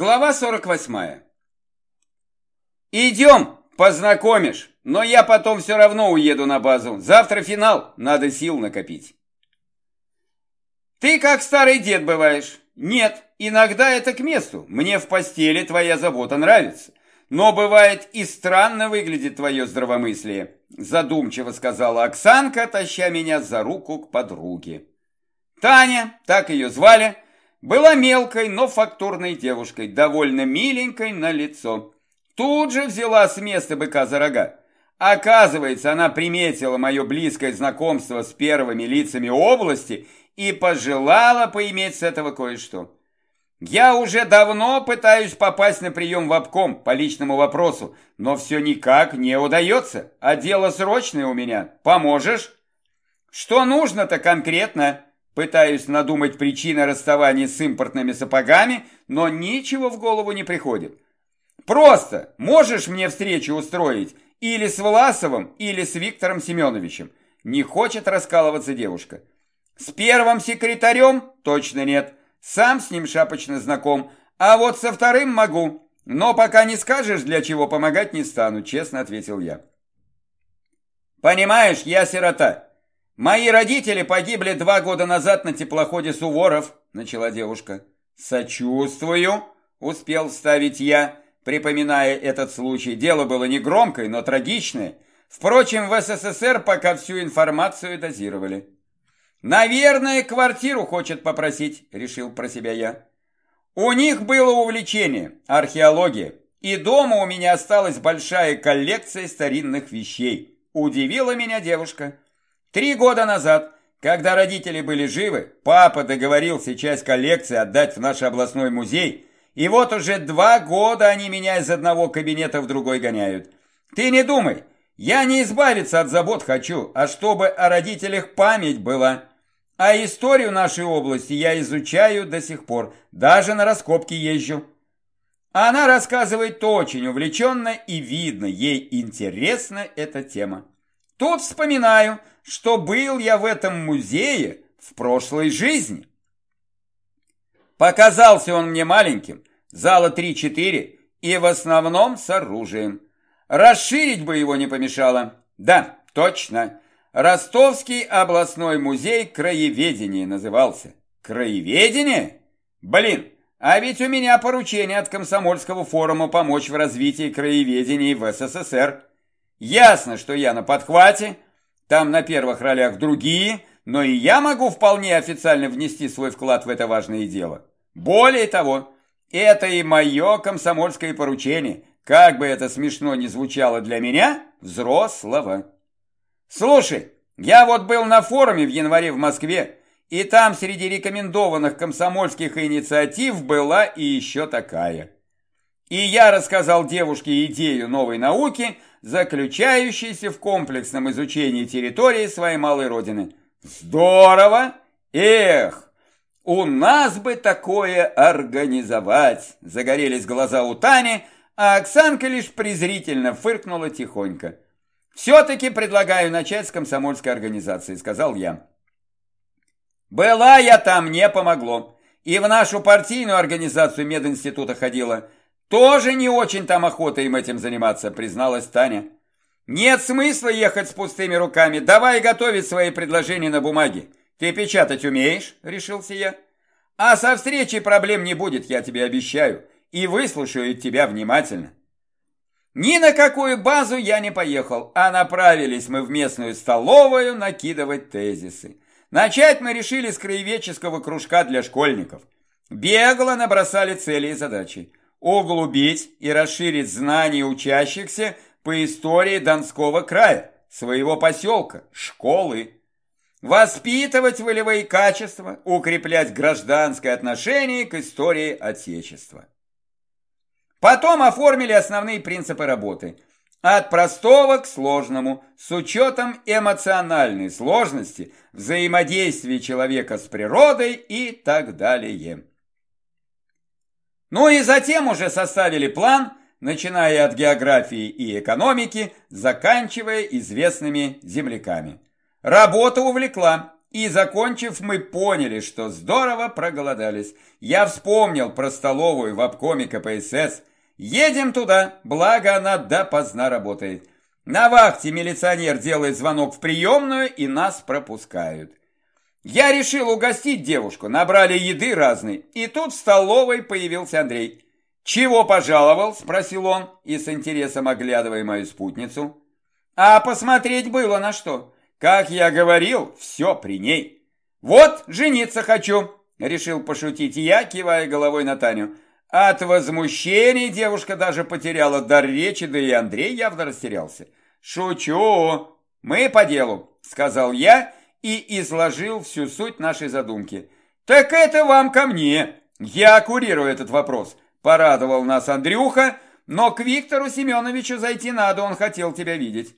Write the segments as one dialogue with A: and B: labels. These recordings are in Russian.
A: Глава 48. Идем, познакомишь, но я потом все равно уеду на базу. Завтра финал, надо сил накопить. Ты как старый дед бываешь. Нет, иногда это к месту. Мне в постели твоя забота нравится. Но бывает и странно выглядит твое здравомыслие, задумчиво сказала Оксанка, таща меня за руку к подруге. Таня, так ее звали, была мелкой, но фактурной девушкой, довольно миленькой на лицо. Тут же взяла с места быка за рога. Оказывается, она приметила мое близкое знакомство с первыми лицами области и пожелала поиметь с этого кое-что. Я уже давно пытаюсь попасть на прием в обком по личному вопросу, но все никак не удается, а дело срочное у меня. Поможешь? Что нужно-то конкретно? Пытаюсь надумать причины расставания с импортными сапогами, но ничего в голову не приходит. Просто можешь мне встречу устроить или с Власовым, или с Виктором Семеновичем. Не хочет раскалываться девушка. С первым секретарем точно нет. Сам с ним шапочно знаком, а вот со вторым могу. Но пока не скажешь, для чего помогать не стану, честно ответил я. Понимаешь, я сирота. Мои родители погибли два года назад на теплоходе Суворов, начала девушка. Сочувствую, успел вставить я, припоминая этот случай. Дело было не громкое, но трагичное. Впрочем, в СССР пока всю информацию дозировали. «Наверное, квартиру хочет попросить», — решил про себя я. «У них было увлечение – археология, и дома у меня осталась большая коллекция старинных вещей. Удивила меня девушка. Три года назад, когда родители были живы, папа договорился часть коллекции отдать в наш областной музей, и вот уже два года они меня из одного кабинета в другой гоняют. Ты не думай, я не избавиться от забот хочу, а чтобы о родителях память была». А историю нашей области я изучаю до сих пор, даже на раскопки езжу. Она рассказывает очень увлеченно и видно, ей интересна эта тема. Тут вспоминаю, что был я в этом музее в прошлой жизни. Показался он мне маленьким, зала 3-4, и в основном с оружием. Расширить бы его не помешало. Да, точно. Ростовский областной музей краеведения назывался. Краеведение? Блин, а ведь у меня поручение от комсомольского форума помочь в развитии краеведения в СССР. Ясно, что я на подхвате, там на первых ролях другие, но и я могу вполне официально внести свой вклад в это важное дело. Более того, это и мое комсомольское поручение, как бы это смешно ни звучало для меня, взрослого. Слушай, я вот был на форуме в январе в Москве, и там среди рекомендованных комсомольских инициатив была и еще такая. И я рассказал девушке идею новой науки, заключающейся в комплексном изучении территории своей малой родины. Здорово! Эх! У нас бы такое организовать! Загорелись глаза у Тани, а Оксанка лишь презрительно фыркнула тихонько. «Все-таки предлагаю начать с комсомольской организации», — сказал я. «Была я там, не помогло. И в нашу партийную организацию мединститута ходила. Тоже не очень там охота им этим заниматься», — призналась Таня. «Нет смысла ехать с пустыми руками. Давай готовить свои предложения на бумаге. Ты печатать умеешь?» — решился я. «А со встречей проблем не будет, я тебе обещаю. И выслушаю тебя внимательно». Ни на какую базу я не поехал, а направились мы в местную столовую накидывать тезисы. Начать мы решили с краеведческого кружка для школьников. Бегло набросали цели и задачи. Углубить и расширить знания учащихся по истории Донского края, своего поселка, школы. Воспитывать волевые качества, укреплять гражданское отношение к истории Отечества. Потом оформили основные принципы работы. От простого к сложному, с учетом эмоциональной сложности, взаимодействия человека с природой и так далее. Ну и затем уже составили план, начиная от географии и экономики, заканчивая известными земляками. Работа увлекла, и, закончив, мы поняли, что здорово проголодались. Я вспомнил про столовую в обкоме КПСС. Едем туда, благо она допоздна работает. На вахте милиционер делает звонок в приемную, и нас пропускают. Я решил угостить девушку, набрали еды разной, и тут в столовой появился Андрей. «Чего пожаловал?» – спросил он, и с интересом оглядывая мою спутницу. «А посмотреть было на что. Как я говорил, все при ней. Вот, жениться хочу!» – решил пошутить я, кивая головой на Таню. От возмущения девушка даже потеряла дар речи, да и Андрей явно растерялся. «Шучу! Мы по делу!» – сказал я и изложил всю суть нашей задумки. «Так это вам ко мне! Я курирую этот вопрос!» – порадовал нас Андрюха, но к Виктору Семеновичу зайти надо, он хотел тебя видеть.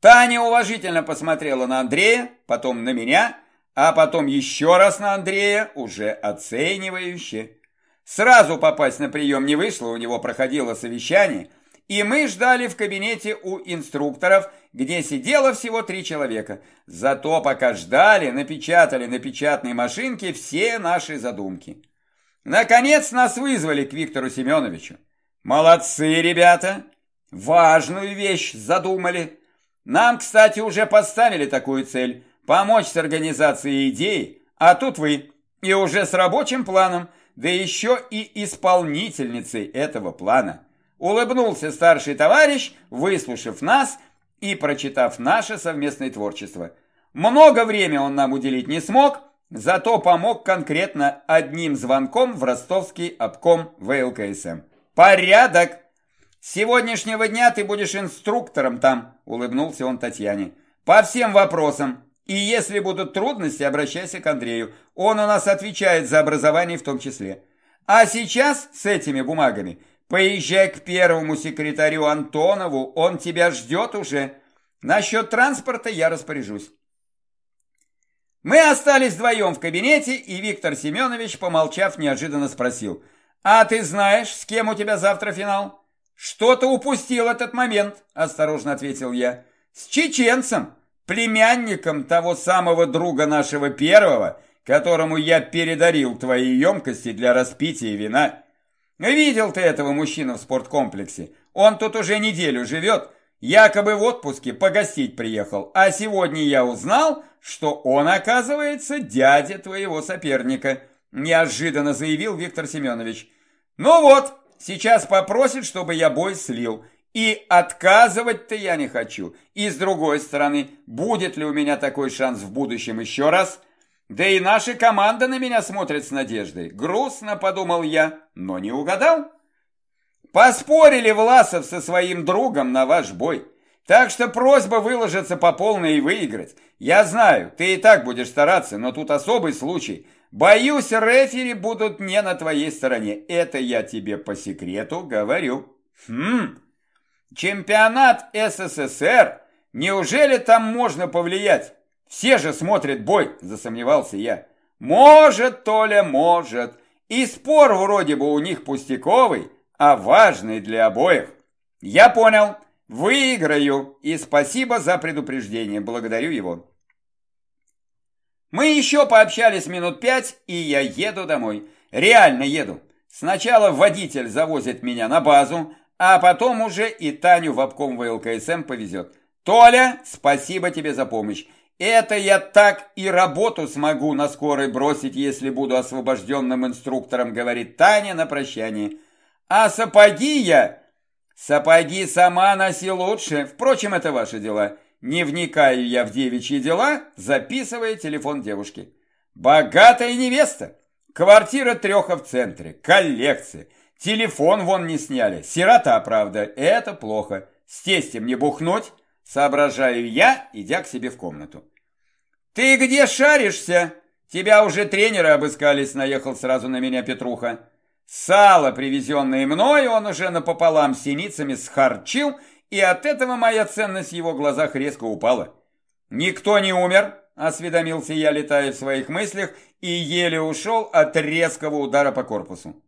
A: Таня уважительно посмотрела на Андрея, потом на меня, а потом еще раз на Андрея, уже оценивающе. Сразу попасть на прием не вышло, у него проходило совещание – и мы ждали в кабинете у инструкторов, где сидело всего три человека. Зато пока ждали, напечатали на печатной машинке все наши задумки. Наконец нас вызвали к Виктору Семеновичу. Молодцы, ребята! Важную вещь задумали. Нам, кстати, уже поставили такую цель – помочь с организацией идеи, а тут вы. И уже с рабочим планом, да еще и исполнительницей этого плана – Улыбнулся старший товарищ, выслушав нас и прочитав наше совместное творчество. Много времени он нам уделить не смог, зато помог конкретно одним звонком в ростовский обком ВЛКСМ. «Порядок! С сегодняшнего дня ты будешь инструктором там», улыбнулся он Татьяне. «По всем вопросам. И если будут трудности, обращайся к Андрею. Он у нас отвечает за образование в том числе. А сейчас с этими бумагами Поезжай к первому секретарю Антонову, он тебя ждет уже. Насчет транспорта я распоряжусь. Мы остались вдвоем в кабинете, и Виктор Семенович, помолчав, неожиданно спросил. «А ты знаешь, с кем у тебя завтра финал?» «Что-то упустил этот момент», – осторожно ответил я. «С чеченцем, племянником того самого друга нашего первого, которому я передарил твои емкости для распития вина». Видел ты этого мужчину в спорткомплексе? Он тут уже неделю живет, якобы в отпуске погостить приехал. А сегодня я узнал, что он, оказывается, дядя твоего соперника. Неожиданно заявил Виктор Семенович. Ну вот, сейчас попросит, чтобы я бой слил. И отказывать-то я не хочу. И с другой стороны, будет ли у меня такой шанс в будущем еще раз – да и наша команда на меня смотрит с надеждой. Грустно, подумал я, но не угадал. Поспорили Власов со своим другом на ваш бой. Так что просьба выложиться по полной и выиграть. Я знаю, ты и так будешь стараться, но тут особый случай. Боюсь, рефери будут не на твоей стороне. Это я тебе по секрету говорю. Хм, чемпионат СССР. Неужели там можно повлиять? Все же смотрят бой, засомневался я. Может, Толя, может. И спор вроде бы у них пустяковый, а важный для обоих. Я понял. Выиграю. И спасибо за предупреждение. Благодарю его. Мы еще пообщались минут пять, и я еду домой. Реально еду. Сначала водитель завозит меня на базу, а потом уже и Таню в обком ВЛКСМ повезет. Толя, спасибо тебе за помощь. Это я так и работу смогу на скорой бросить, если буду освобожденным инструктором, говорит Таня на прощание. А сапоги я... Сапоги сама носи лучше. Впрочем, это ваши дела. Не вникаю я в девичьи дела, записывая телефон девушки. Богатая невеста. Квартира треха в центре. Коллекция. Телефон вон не сняли. Сирота, правда. Это плохо. С тестем не бухнуть. Соображаю я, идя к себе в комнату. «Ты где шаришься? Тебя уже тренеры обыскались», — наехал сразу на меня Петруха. Сало, привезенное мной, он уже напополам синицами схарчил, и от этого моя ценность в его глазах резко упала. «Никто не умер», — осведомился я, летая в своих мыслях, и еле ушел от резкого удара по корпусу.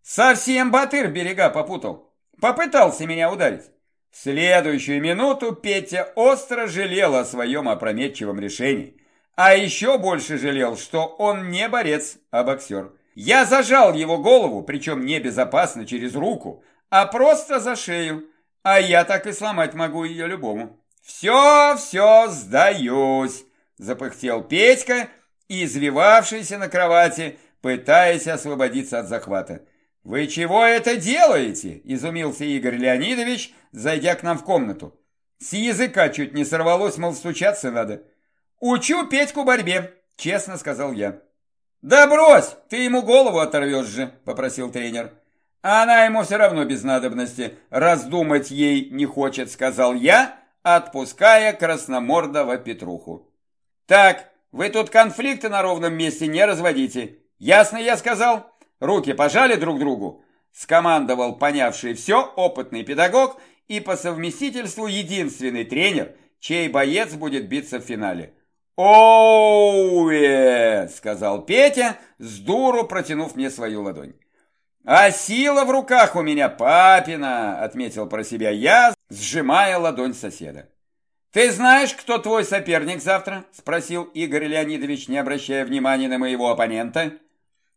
A: «Совсем Батыр берега попутал. Попытался меня ударить. Следующую минуту Петя остро жалел о своем опрометчивом решении. А еще больше жалел, что он не борец, а боксер. Я зажал его голову, причем не безопасно через руку, а просто за шею. А я так и сломать могу ее любому. «Все, все, сдаюсь!» – запыхтел Петька, извивавшийся на кровати, пытаясь освободиться от захвата. «Вы чего это делаете?» – изумился Игорь Леонидович, зайдя к нам в комнату. С языка чуть не сорвалось, мол, стучаться надо. «Учу Петьку борьбе», – честно сказал я. «Да брось, ты ему голову оторвешь же», – попросил тренер. «Она ему все равно без надобности, раздумать ей не хочет», – сказал я, отпуская красномордого Петруху. «Так, вы тут конфликты на ровном месте не разводите. Ясно я сказал? Руки пожали друг другу?» Скомандовал понявший все опытный педагог и по совместительству единственный тренер, чей боец будет биться в финале. «Оуэ!» — сказал Петя, с дуру протянув мне свою ладонь. «А сила в руках у меня папина!» — отметил про себя я, сжимая ладонь соседа. «Ты знаешь, кто твой соперник завтра?» — спросил Игорь Леонидович, не обращая внимания на моего оппонента.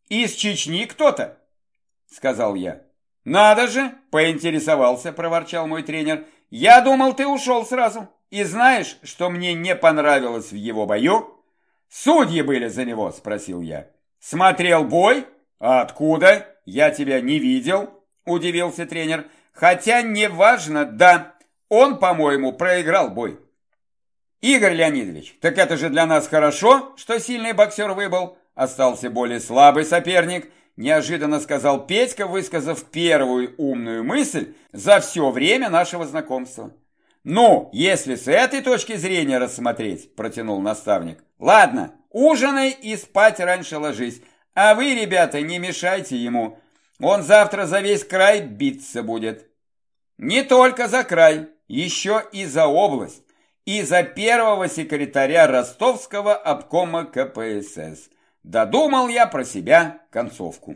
A: «Из Чечни кто-то?» — сказал я. «Надо же!» — поинтересовался, проворчал мой тренер. «Я думал, ты ушел сразу. И знаешь, что мне не понравилось в его бою?» «Судьи были за него?» — спросил я. «Смотрел бой? А откуда? Я тебя не видел?» — удивился тренер. «Хотя неважно, да, он, по-моему, проиграл бой». «Игорь Леонидович, так это же для нас хорошо, что сильный боксер выбыл. Остался более слабый соперник», – неожиданно сказал Петька, высказав первую умную мысль за все время нашего знакомства. «Ну, если с этой точки зрения рассмотреть», – протянул наставник. «Ладно, ужинай и спать раньше ложись, а вы, ребята, не мешайте ему. Он завтра за весь край биться будет». «Не только за край, еще и за область» и за первого секретаря ростовского обкома КПСС. Додумал я про себя концовку.